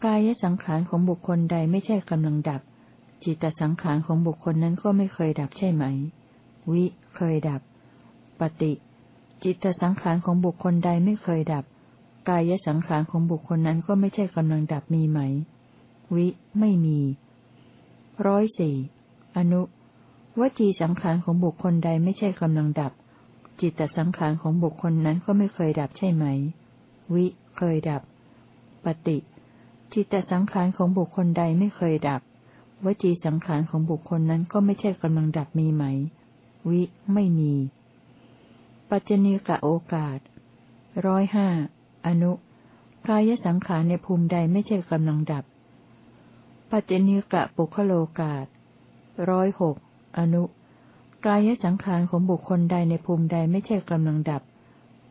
กายสังขารของบุคคลใดไม่ใช่กำลังดับ จิตสังขารของบุคคลนั้นก็ไม่เคยดับใช่ไหม วิ เคยดับ ปฏิ จิตสังขารของบุคคลใดไม่เคยดับ กายสังขารของบุคคลนั้นก็ไม่ใช่กำลังดับมีไหม วิ ไม่มีร้อยสี่อนุ วจีสังขารของบุคคลใดไม่ใช่กำลังดับ จิตสังขารของบุคคลนั้นก็ไม่เคยดับใช่ไหม วิ เคยดับ ปฏิ จิตสังขารของบุคคลใดไม่เคยดับ วจีสังขารของบุคคลนั้นก็ไม่ใช่กำลังดับมีไหม วิ ไม่มี ปัจจเนกะโอกาสร้อยห้าอนุกายสังขารในภูมิใดไม่ใช่กำลังดับ ปัจจเนกะปุคโลกาสร้อยหกอนุกายสังขารของบุคคลใดในภูมิใดไม่ใช่กำลังดับ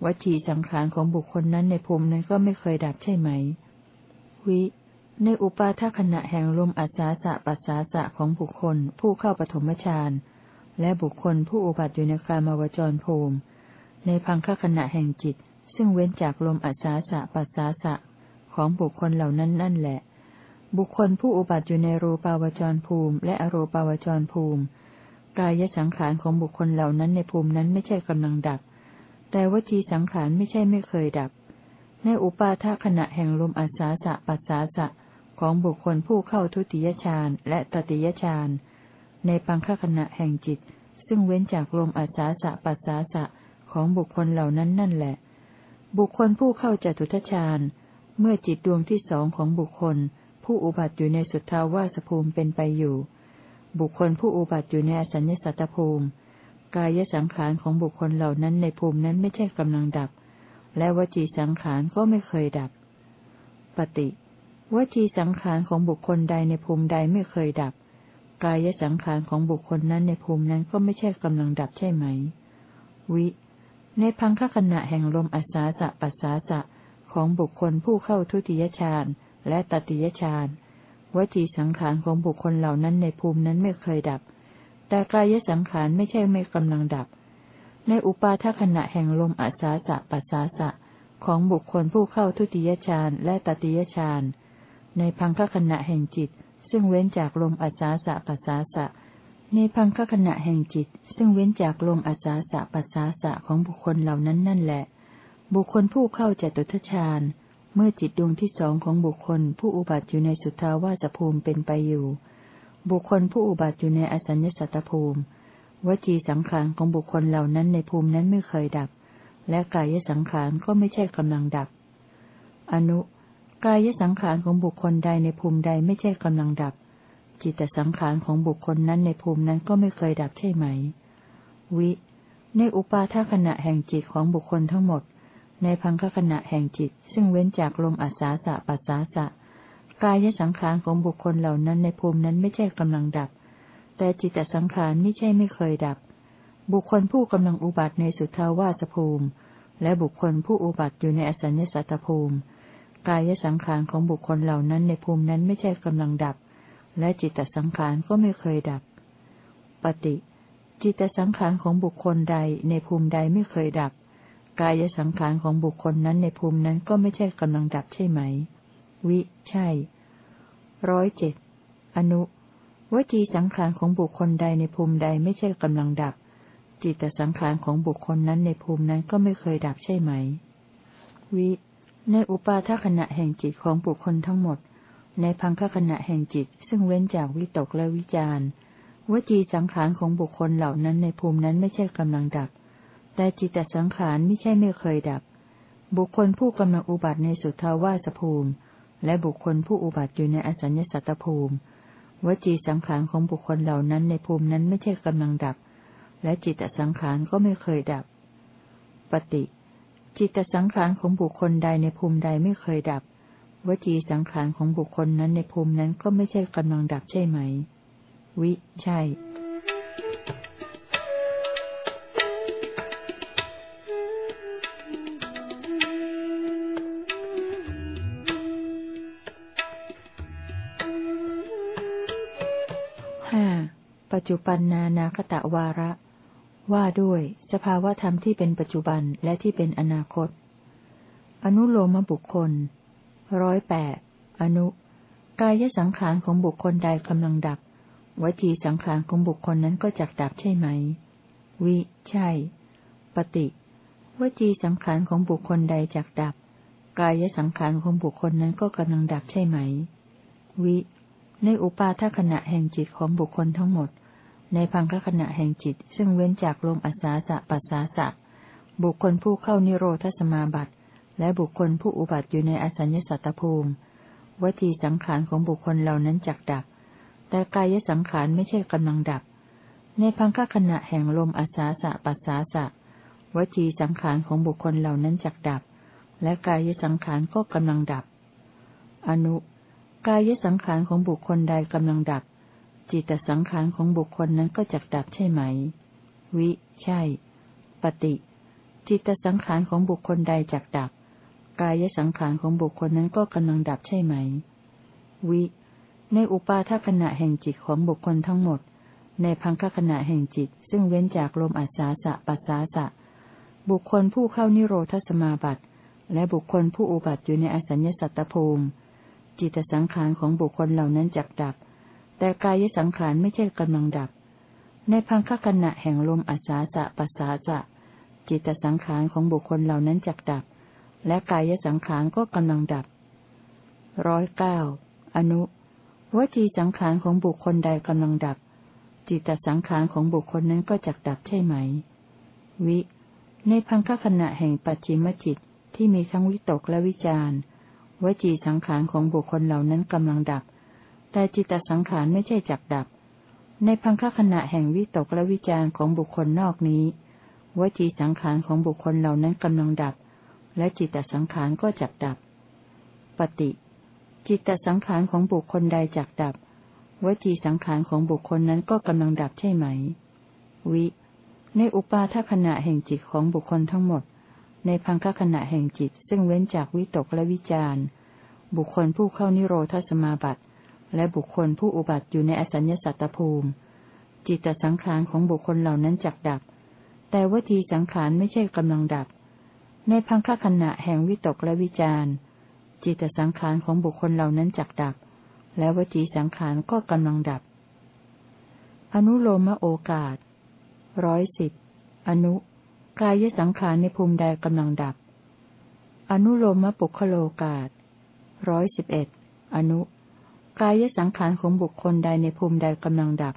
วจีสังขารของบุคคลนั้นในภูมินั้นก็ไม่เคยดับใช่ไหม วิ ในอุปาทขณะแห่งลมอัศาสะปัสสาสะของบุคคล ผู้เข้าปฐมฌานและบุคคลผู้อุบัติอยู่ในกามาวจรภูมิ ในพังคขณะแห่งจิต ซึ่งเว้นจากลมอัศาสะปัสสาสะของบุคคลเหล่านั้นนั่นแหละ บุคคลผู้อุบัติอยู่ในรูปาวจรภูมิ และอรูปาวจรภูมิกายสังขารของบุคคลเหล่านั้นในภูมินั้นไม่ใช่กำลังดับ แต่วจีสังขารไม่ใช่ไม่เคยดับ ในอุปาทขณะแห่งลมอัศาสะปัสสาสะของบุคคลผู้เข้าทุติยฌานและตติยฌานในปังคขณะแห่งจิต ซึ่งเว้นจากลมอัศาสะปัสสาสะของบุคคลเหล่านั้นนั่นแหละ บุคคลผู้เข้าจตุทชาญ เมื่อจิตดวงที่สองของบุคคล ผู้อุบัติอยู่ในสุทธาวาสภูมิเป็นไปอยู่ บุคคลผู้อุบัติอยู่ในอสัญญสัตตภูมิ กายสังขารของบุคคลเหล่านั้นในภูมินั้นไม่ใช่กำลังดับ และวจีสังขารก็ไม่เคยดับ ปฏิวจีสังขารของบุคคลใดในภูมิใดไม่เคยดับ กายสังขารของบุคคลนั้นในภูมินั้นก็ไม่ใช่กำลังดับใช่ไหม วิ ในพังคขณะแห่งลมอาสาสะปัสสาสะของบุคคลผู้เข้าทุติยฌานและตติยฌานวจีสังขารของบุคคลเหล่านั้นในภูมินั้นไม่เคยดับ แต่กายสังขารไม่ใช่ไม่กำลังดับ ในอุปาทขณะแห่งลมอาสาสะปัสสาสะของบุคคลผู้เข้าทุติยฌานและตติยฌาน ในพังคขณะแห่งจิต ซึ่งเว้นจากลมอาสาสะปัสสาสะ ในพังคขณะแห่งจิต ซึ่งเว้นจากลมอาสาสะปัสสาสะของบุคคลเหล่านั้นนั่นแหละ บุคคลผู้เข้าจตุทชาญ เมื่อจิตดวงที่สองของบุคคล ผู้อุบัติอยู่ในสุทธาวาสภูมิเป็นไปอยู่ บุคคลผู้อุบัติอยู่ในอสัญญสัตตภูมิ วจีสังขารของบุคคลเหล่านั้นในภูมินั้นไม่เคยดับ และกายสังขารก็ไม่ใช่กำลังดับ อนุ กายสังขารของบุคคลใดในภูมิใดไม่ใช่กำลังดับ จิตสังขารของบุคคลนั้นในภูมินั้นก็ไม่เคยดับใช่ไหม วิ ในอุปาทขณะแห่งจิตของบุคคลทั้งหมด ในพังคขณะแห่งจิต ซึ่งเว้นจากลมอัศาสะปัสสาสะ กายสังขารของบุคคลเหล่านั้นในภูมินั้นไม่ใช่กำลังดับ แต่จิตสังขารไม่ใช่ไม่เคยดับ บุคคลผู้กำลังอุบัติในสุทธาวาสภูมิ และบุคคลผู้อุบัติอยู่ในอสัญญสัตตภูมิ กายสังขารของบุคคลเหล่านั้นในภูมินั้นไม่ใช่กำลังดับ และจิตสังขารก็ไม่เคยดับ ปฏิ จิตสังขารของบุคคลใดในภูมิใดไม่เคยดับ กายสังขารของบุคคลนั้นในภูมินั้นก็ไม่ใช่กำลังดับใช่ไหม วิ ใช่ร้อยเจ็ดอนุ วจีสังขารของบุคคลใดในภูมิใดไม่ใช่กำลังดับ จิตสังขารของบุคคลนั้นในภูมินั้นก็ไม่เคยดับใช่ไหม วิ ในอุปาทขณะแห่งจิตของบุคคลทั้งหมด ในพังคขณะแห่งจิต ซึ่งเว้นจากวิตกและวิจารวจีสังขารของบุคคลเหล่านั้นในภูมินั้นไม่ใช่กำลังดับ แต่จิตสังขารไม่ใช่ไม่เคยดับ บุคคลผู้กำลังอุบัติในสุทธาวาสภูมิ และบุคคลผู้อุบัติอยู่ในอสัญญสัตตภูมิ วจีสังขารของบุคคลเหล่านั้นในภูมินั้นไม่ใช่กำลังดับ และจิตสังขารก็ไม่เคยดับ ปฏิ จิตสังขารของบุคคลใดในภูมิใดไม่เคยดับ วจีสังขารของบุคคลนั้นในภูมินั้นก็ไม่ใช่กำลังดับใช่ไหม วิ ใช่ จจุปันนานาคตะวาระ ว่าด้วย สภาวธรรมที่เป็นปัจจุบันและที่เป็นอนาคต อนุโลมบุคคลร้อยแปดอนุ กายสังขารของบุคคลใดกำลังดับ วจีสังขารของบุคคลนั้นก็จักดับใช่ไหม วิ ใช่ ปฏิ วจีสังขารของบุคคลใดจักดับ กายสังขารของบุคคลนั้นก็กำลังดับใช่ไหม วิ ในอุปาทขณะแห่งจิตของบุคคลทั้งหมด ในพังคขณะแห่งจิต ซึ่งเว้นจากลมอัศาสะปัสสาสะ บุคคลผู้เข้านิโรธสมาบัติ และบุคคลผู้อุบัติอยู่ในอสัญญสัตตภูมิวจีสังขารของบุคคลเหล่านั้นจักดับ แต่กายสังขารไม่ใช่กำลังดับ ในพังคขณะแห่งลมอัศาสะปัสสาสะวจีสังขารของบุคคลเหล่านั้นจักดับ และกายสังขารก็กำลังดับ อนุ กายสังขารของบุคคลใดกำลังดับ จิตสังขารของบุคคลนั้นก็จักดับใช่ไหม วิ ใช่ ปฏิ จิตสังขารของบุคคลใดจักดับ กายสังขารของบุคคลนั้นก็กำลังดับใช่ไหม วิ ในอุปาทขณะแห่งจิตของบุคคลทั้งหมด ในพังคขณะแห่งจิต ซึ่งเว้นจากลมอัศาสะปัสสาสะ บุคคลผู้เข้านิโรธสมาบัติ และบุคคลผู้อุบัติอยู่ในอสัญญสัตตภูมิ จิตสังขารของบุคคลเหล่านั้นจักดับ แต่กายสังขารไม่ใช่กำลังดับ ในพังคขณะแห่งลมอาสาสะปัสสาสะ จิตสังขารของบุคคลเหล่านั้นจักดับ และกายสังขารก็กำลังดับร้อยเก้าอนุวจีสังขารของบุคคลใดกำลังดับ จิตสังขารของบุคคลนั้นก็จักดับใช่ไหม วิ ในพังคขณะแห่งปัจฉิมจิตที่มีทั้งวิตกและวิจารวจีสังขารของบุคคลเหล่านั้นกำลังดับ แต่จิตสังขารไม่ใช่จักดับ ในพังคขณะแห่งวิตกและวิจารของบุคคลนอกนี้ วจีสังขารของบุคคลเหล่านั้นกำลังดับ และจิตสังขารก็จักดับ ปฏิ จิตสังขารของบุคคลใดจักดับววจีสังขารของบุคคลนั้นก็กำลังดับใช่ไหม วิ ในอุปาทขณะแห่งจิตของบุคคลทั้งหมด ในพังคขณะแห่งจิตซึ่งเว้นจากวิตกและวิจารบุคคลผู้เข้านิโรธสมาบัติ และบุคคลผู้อุบัติอยู่ในอสัญญสัตตภูมิ จิตสังขารของบุคคลเหล่านั้นจักดับ แต่วจีสังขารไม่ใช่กำลังดับ ในพังคขณะแห่งวิตกและวิจารจิตสังขารของบุคคลเหล่านั้นจักดับ และวจีสังขารก็กำลังดับ อนุโลมโอกาสร้อยสิบอนุ กายสังขารในภูมิใดกำลังดับ อนุโลมปุคโลกาสร้อยสิบเอ็ดอนุ กายสังขารของบุคคลใดในภูมิใดกำลังดับ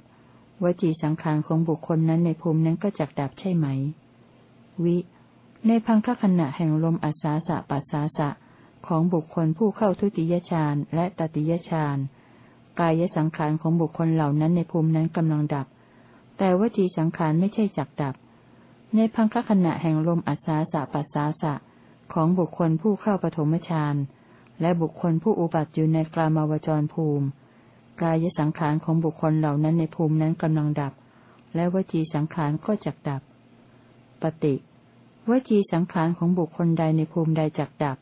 วจีสังขารของบุคคลนั้นในภูมินั้นก็จักดับใช่ไหม วิ ในพังคขณะแห่งลมอัศาสะปัสสาสะของบุคคลผู้เข้าทุติยฌานและตติยฌานกายสังขารของบุคคลเหล่านั้นในภูมินั้นกำลังดับ แต่วจีสังขารไม่ใช่จักดับ ในพังคขณะแห่งลมอัศาสะปัสสาสะของบุคคลผู้เข้าปฐมฌาน และบุคคลผู้อุบัติอยู่ในกลามาวจรภูมิ กายสังขารของบุคคลเหล่านั้นในภูมินั้นกำลังดับ และวจีสังขารก็จักดับ ปฏิวจีสังขารของบุคคลใดในภูมิใดจักดับ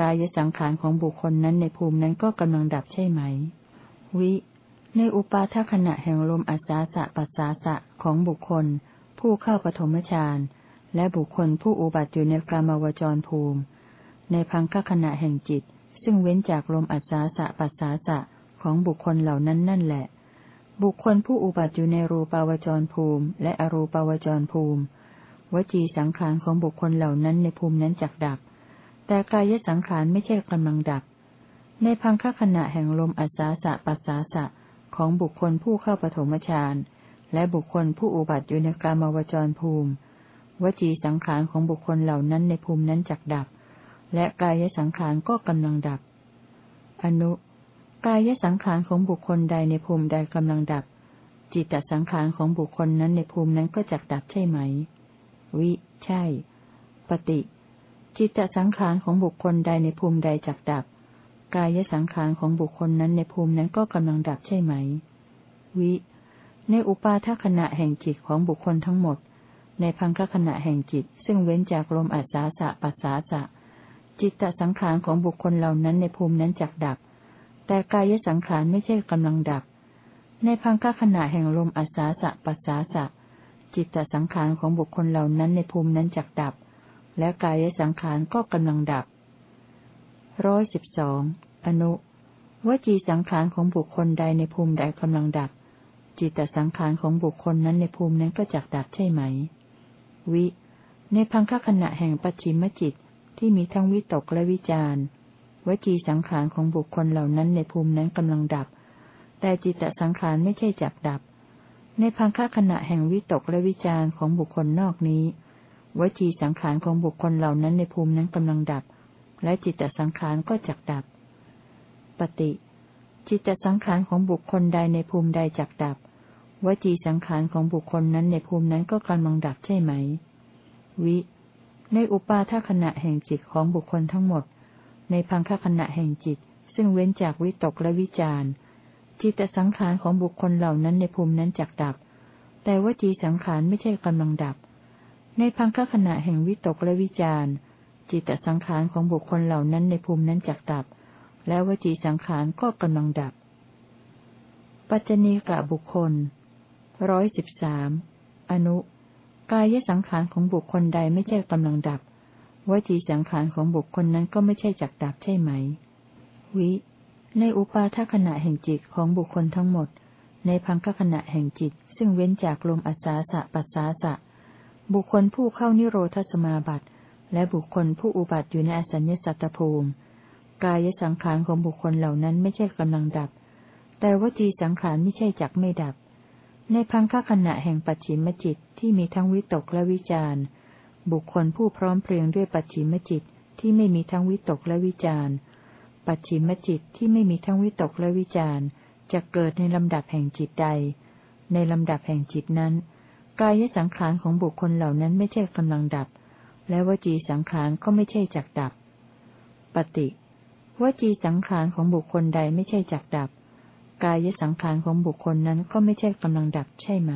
กายสังขารของบุคคลนั้นในภูมินั้นก็กำลังดับใช่ไหม วิ ในอุปาทขณะแห่งลมอัศาสะปัสสาสะของบุคคล ผู้เข้าปฐมฌานและบุคคลผู้อุบัติอยู่ในกามาวจรภูมิ ในพังคขณะแห่งจิต ซึ่งเว้นจากลมอัศาสะปัสสาสะของบุคคลเหล่านั้นนั่นแหละ บุคคลผู้อุบัติอยู่ในรูปาวจรภูมิ และอรูปาวจรภูมิ วจีสังขารของบุคคลเหล่านั้นในภูมินั้นจักดับ แต่กายสังขารไม่ใช่กำลังดับ ในพังคขณะแห่งลมอัศาสะปัสสาสะของบุคคลผู้เข้าปฐมฌานและบุคคลผู้อุบัติอยู่ในกามาวจรภูมิ วจีสังขารของบุคคลเหล่านั้นในภูมินั้นจักดับ และกายสังขารก็กำลังดับ อนุ กายสังขารของบุคคลใดในภูมิใดกำลังดับ จิตตสังขารของบุคคลนั้นในภูมินั้นก็จักดับใช่ไหม วิ ใช่ ปฏิ จิตตสังขารของบุคคลใดในภูมิใดจักดับ กายสังขารของบุคคลนั้นในภูมินั้นก็กำลังดับใช่ไหม วิ ในอุปาทขณะแห่งจิตของบุคคลทั้งหมด ในพังคขณะแห่งจิต ซึ่งเว้นจากลมอัศาสะปัสสาสะ จิตตสังขารของบุคคลเหล่านั้นในภูมินั้นจักดับ แต่กายสังขารไม่ใช่กำลังดับ ในพังคขณะแห่งลมอัศาสะปัสสาสะ จิตตสังขารของบุคคลเหล่านั้นในภูมินั้นจักดับ และกายสังขารก็กำลังดับร้อยสิบสองอนุวจีสังขารของบุคคลใดในภูมิใดกำลังดับ จิตตสังขารของบุคคลนั้นในภูมินั้นก็จักดับใช่ไหม วิ ในพังคขณะแห่งปัจฉิมจิต ที่มีทั้งวิตกและวิจารวจีสังขารของบุคคลเหล่านั้นในภูมินั้นกำลังดับ แต่จิตตสังขารไม่ใช่จักดับ ในพังคขณะแห่งวิตกและวิจารของบุคคลนอกนี้ วจีสังขารของบุคคลเหล่านั้นในภูมินั้นกำลังดับ และจิตตสังขารก็จักดับ ปฏิ จิตตสังขารของบุคคลใดในภูมิใดจักดับ วจีสังขารของบุคคลนั้นในภูมินั้นก็กำลังดับใช่ไหม วิ ในอุปาทขณะแห่งจิตของบุคคลทั้งหมด ในพังคขณะแห่งจิต ซึ่งเว้นจากวิตกและวิจารจิตสังขารของบุคคลเหล่านั้นในภูมินั้นจักดับ แต่วจีสังขารไม่ใช่กำลังดับ ในพังคขณะแห่งวิตกและวิจารจิตสังขารของบุคคลเหล่านั้นในภูมินั้นจักดับ และวจีสังขารก็กำลังดับ ปัจจณีกะบุคคลร้อยสิบสามอนุ กายสังขารของบุคคลใดไม่ใช่กำลังดับ วจีสังขารของบุคคลนั้นก็ไม่ใช่จักดับใช่ไหม วิ ในอุปาทขณะแห่งจิตของบุคคลทั้งหมด ในพังคขณะแห่งจิต ซึ่งเว้นจากลมอัศาสะปัสสาสะ บุคคลผู้เข้านิโรธสมาบัติ และบุคคลผู้อุบัติอยู่ในอสัญญสัตตภูมิ กายสังขารของบุคคลเหล่านั้นไม่ใช่กำลังดับ แต่วจีสังขารไม่ใช่จักไม่ดับ ในพังคขณะแห่งปัจฉิมจิต ที่มีทั้งวิตกและวิจารบุคคลผู้พร้อมเพรียงด้วยปัจฉิมจิตที่ไม่มีทั้งวิตกและวิจารปัจฉิมจิตที่ไม่มีทั้งวิตกและวิจารจะเกิดในลำดับแห่งจิตใด ในลำดับแห่งจิตนั้น กายสังขารของบุคคลเหล่านั้นไม่ใช่กำลังดับ และวจีสังขารก็ไม่ใช่จักดับ ปฏิวจีสังขารของบุคคลใดไม่ใช่จักดับ กายสังขารของบุคคลนั้นก็ไม่ใช่กำลังดับใช่ไหม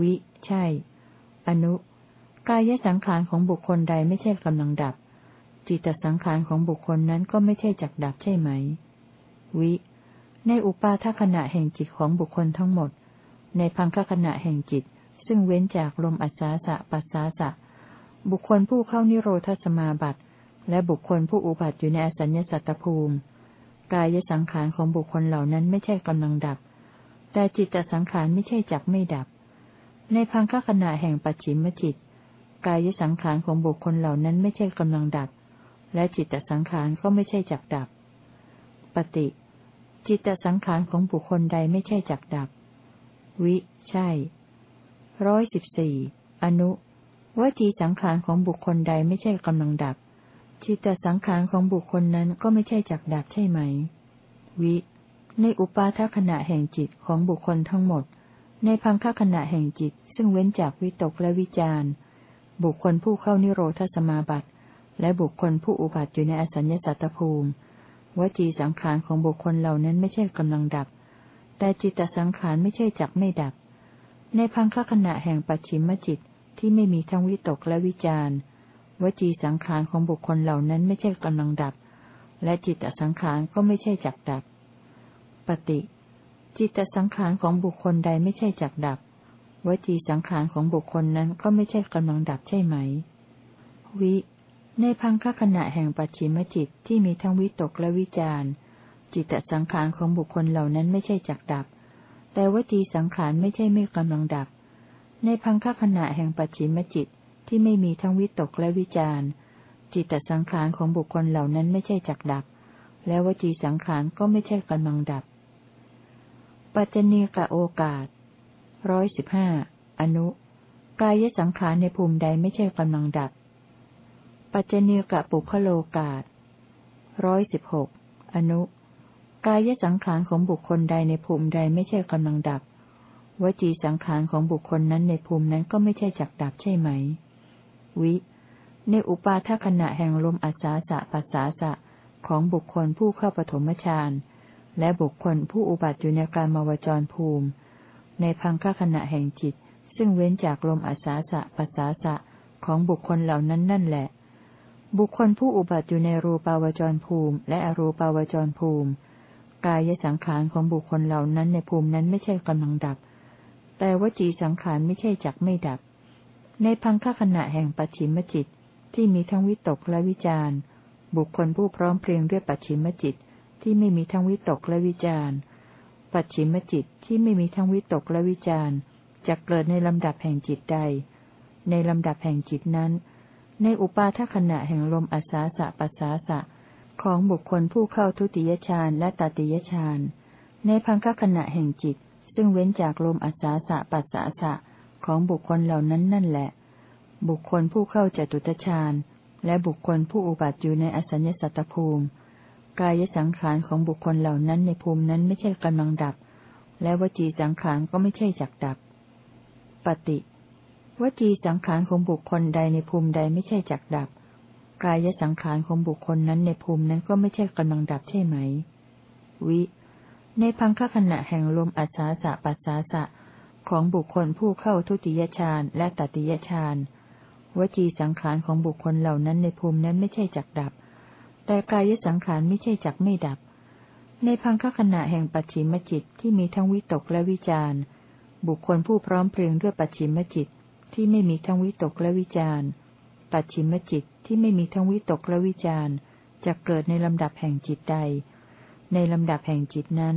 วิ ใช่ อนุ กายสังขารของบุคคลใดไม่ใช่กำลังดับ จิตสังขารของบุคคลนั้นก็ไม่ใช่จักดับใช่ไหม วิ ในอุปาทขณะแห่งจิตของบุคคลทั้งหมด ในพังคขณะแห่งจิต ซึ่งเว้นจากลมอัศาสะปัสสาสะ บุคคลผู้เข้านิโรธสมาบัติ และบุคคลผู้อุบัติอยู่ในอสัญญสัตตภูมิ กายสังขารของบุคคลเหล่านั้นไม่ใช่กำลังดับ แต่จิตสังขารไม่ใช่จักไม่ดับ ในพังคขณะแห่งปัจฉิมจิต กายสังขารของบุคคลเหล่านั้นไม่ใช่กำลังดับ และจิตสังขารก็ไม่ใช่จักดับ ปฏิ จิตสังขารของบุคคลใดไม่ใช่จักดับ วิ ใช่ร้อยสิบสี่อนุวจีสังขารของบุคคลใดไม่ใช่กำลังดับ จิตสังขารของบุคคลนั้นก็ไม่ใช่จักดับใช่ไหม วิ ในอุปาทขณะแห่งจิตของบุคคลทั้งหมด ในพังคขณะแห่งจิต ซึ่งเว้นจากวิตกและวิจารบุคคลผู้เข้านิโรธสมาบัติ และบุคคลผู้อุบัติอยู่ในอสัญญสัตตภูมิ วจีสังขารของบุคคลเหล่านั้นไม่ใช่กำลังดับ แต่จิตสังขารไม่ใช่จักไม่ดับ ในพังคขณะแห่งปัจฉิมจิตที่ไม่มีทั้งวิตกและวิจารวจีสังขารของบุคคลเหล่านั้นไม่ใช่กำลังดับ และจิตสังขารก็ไม่ใช่จักดับ ปฏิ จิตสังขารของบุคคลใดไม่ใช่จักดับ วจีสังขารของบุคคลนั้นก็ไม่ใช่กำลังดับใช่ไหม วิ ในพังคขณะแห่งปัจฉิมจิตที่มีทั้งวิตกและวิจารจิตสังขารของบุคคลเหล่านั้นไม่ใช่จักดับ แต่วจีสังขารไม่ใช่ไม่กำลังดับ ในพังคขณะแห่งปัจฉิมจิตที่ไม่มีทั้งวิตกและวิจารจิตสังขารของบุคคลเหล่านั้นไม่ใช่จักดับ และวจีสังขารก็ไม่ใช่กำลังดับ ปัจจเนกะโอกาสร้อยสิบห้าอนุ กายสังขารในภูมิใดไม่ใช่กำลังดับ ปัจจเนกะปุพโลกาสร้อยสิบหกอนุ กายสังขารของบุคคลใดในภูมิใดไม่ใช่กำลังดับ วจีสังขารของบุคคลนั้นในภูมินั้นก็ไม่ใช่จักดับใช่ไหม วิ ในอุปาทขณะแห่งลมอัศาสะปัสสาสะของบุคคลผู้เข้าปฐมฌาน และบุคคลผู้อุบัติอยู่ในการมวจรภูมิ ในพังคขณะแห่งจิต ซึ่งเว้นจากลมอัศาสะปัสสาสะของบุคคลเหล่านั้นนั่นแหละ บุคคลผู้อุบัติอยู่ในรูปาวจรภูมิ และอรูปาวจรภูมิ กายสังขารของบุคคลเหล่านั้นในภูมินั้นไม่ใช่กำลังดับ แต่วจีสังขารไม่ใช่จักไม่ดับ ในพังคขณะแห่งปัจฉิมจิตที่มีทั้งวิตกและวิจารบุคคลผู้พร้อมเพรียงด้วยปัจฉิมจิต ที่ไม่มีทั้งวิตกและวิจารปัจฉิมจิตที่ไม่มีทั้งวิตกและวิจารจะเกิดในลำดับแห่งจิตใด ในลำดับแห่งจิตนั้น ในอุปาทขณะแห่งลมอาสาสะปัสสาสะของบุคคลผู้เข้าทุติยฌานและตติยฌาน ในพังคขณะแห่งจิต ซึ่งเว้นจากลมอาสาสะปัสสาสะของบุคคลเหล่านั้นนั่นแหละ บุคคลผู้เข้าจตุตฌานและบุคคลผู้อุบัติอยู่ในอสัญญสัตตภูมิ กายสังขารของบุคคลเหล่านั้นในภูมินั้นไม่ใช่กำลังดับ และวจีสังขารก็ไม่ใช่จักดับ ปฏิวจีสังขารของบุคคลใดในภูมิใดไม่ใช่จักดับ กายสังขารของบุคคลนั้นในภูมินั้นก็ไม่ใช่กำลังดับใช่ไหม วิ ในพังคขณะแห่งลมอัศาสะปัสสาสะของบุคคลผู้เข้าทุติยฌานและตติยฌานวจีสังขารของบุคคลเหล่านั้นในภูมินั้นไม่ใช่จักดับ แต่กายสังขารไม่ใช่จักไม่ดับ ในพังคขณะแห่งปัจฉิมจิตที่มีทั้งวิตกและวิจารบุคคลผู้พร้อมเพรียงด้วยปัจฉิมจิตที่ไม่มีทั้งวิตกและวิจารปัจฉิมจิตที่ไม่มีทั้งวิตกและวิจารจะเกิดในลำดับแห่งจิตใด ในลำดับแห่งจิตนั้น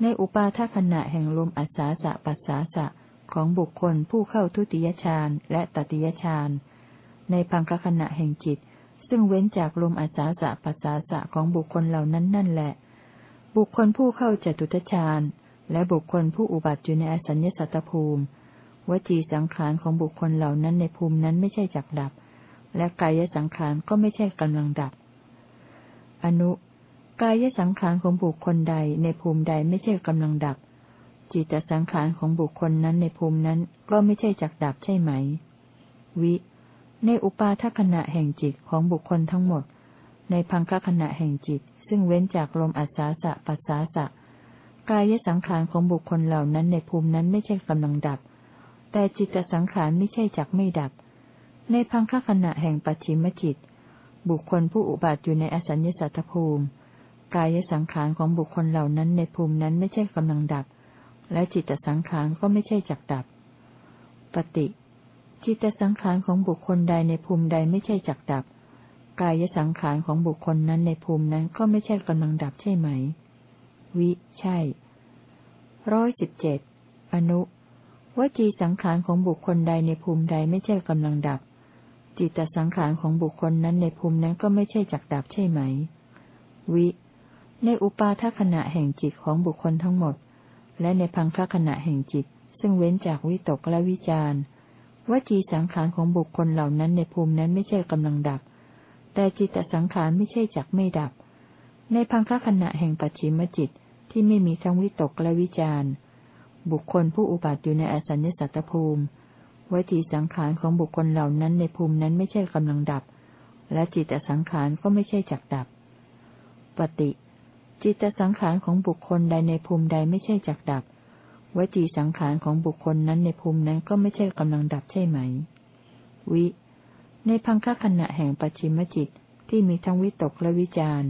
ในอุปาทขณะแห่งลมอัศาสะปัสสาสะของบุคคลผู้เข้าทุติยฌานและตติยฌานในพังคขณะแห่งจิต ซึ่งเว้นจากลมอัศาสะปัสสาสะของบุคคลเหล่านั้นนั่นแหละ บุคคลผู้เข้าจตุตฌานและบุคคลผู้อุบัติอยู่ในอสัญญสัตตภูมิ วจีสังขารของบุคคลเหล่านั้นในภูมินั้นไม่ใช่จักดับ และกายสังขารก็ไม่ใช่กำลังดับ อนุ กายสังขารของบุคคลใดในภูมิใดไม่ใช่กำลังดับ จิตสังขารของบุคคลนั้นในภูมินั้นก็ไม่ใช่จักดับใช่ไหม วิ ในอุปาทขณะแห่งจิตของบุคคลทั้งหมด ในพังคขณะแห่งจิต ซึ่งเว้นจากลมอัศาสะปัสสาสะ กายสังขารของบุคคลเหล่านั้นในภูมินั้นไม่ใช่กำลังดับ แต่จิตสังขารไม่ใช่จักไม่ดับ ในพังคขณะแห่งปัจฉิมจิต บุคคลผู้อุบัติอยู่ในอสัญญสัตตภูมิ กายสังขารของบุคคลเหล่านั้นในภูมินั้นไม่ใช่กำลังดับ และจิตสังขารก็ไม่ใช่จักดับ ปฏิ จิตสังขารของบุคคลใดในภูมิใดไม่ใช่จักดับ กายสังขารของบุคคลนั้นในภูมินั้นก็ไม่ใช่กำลังดับใช่ไหม วิ ใช่ร้อยสิบเจ็ดอนุวจีสังขารของบุคคลใดในภูมิใดไม่ใช่กำลังดับ จิตสังขารของบุคคลนั้นในภูมินั้นก็ไม่ใช่จักดับใช่ไหม วิ ในอุปาทขณะแห่งจิตของบุคคลทั้งหมด และในพังคขณะแห่งจิต ซึ่งเว้นจากวิตกและวิจาร วจีสังขารของบุคคลเหล่านั้นในภูมินั้นไม่ใช่กำลังดับ แต่จิตสังขารไม่ใช่จักไม่ดับ ในพังคขณะแห่งปัจฉิมจิตที่ไม่มีทั้งวิตกและวิจารบุคคลผู้อุบัติอยู่ในอสัญญสัตตภูมิวิถีสังขารของบุคคลเหล่านั้นในภูมินั้นไม่ใช่กำลังดับ และจิตสังขารก็ไม่ใช่จักดับ ปฏิ จิตสังขารของบุคคลใดในภูมิใดไม่ใช่จักดับ วจีสังขารของบุคคลนั้นในภูมินั้นก็ไม่ใช่กำลังดับใช่ไหม วิ ในพังคขณะแห่งปัจฉิมจิตที่มีทั้งวิตกและวิจาร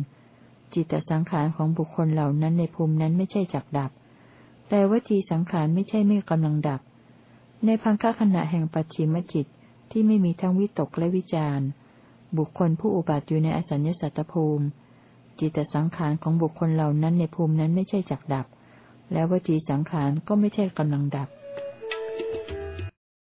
จิตสังขารของบุคคลเหล่านั้นในภูมินั้นไม่ใช่จักดับ แต่วจีสังขารไม่ใช่ไม่กำลังดับ ในพังคขณะแห่งปัจฉิมจิตที่ไม่มีทั้งวิตกและวิจารบุคคลผู้อุบัติอยู่ในอสัญญสัตตภูมิ จิตสังขารของบุคคลเหล่านั้นในภูมินั้นไม่ใช่จักดับ และวจีสังขารก็ไม่ใช่กำลังดับ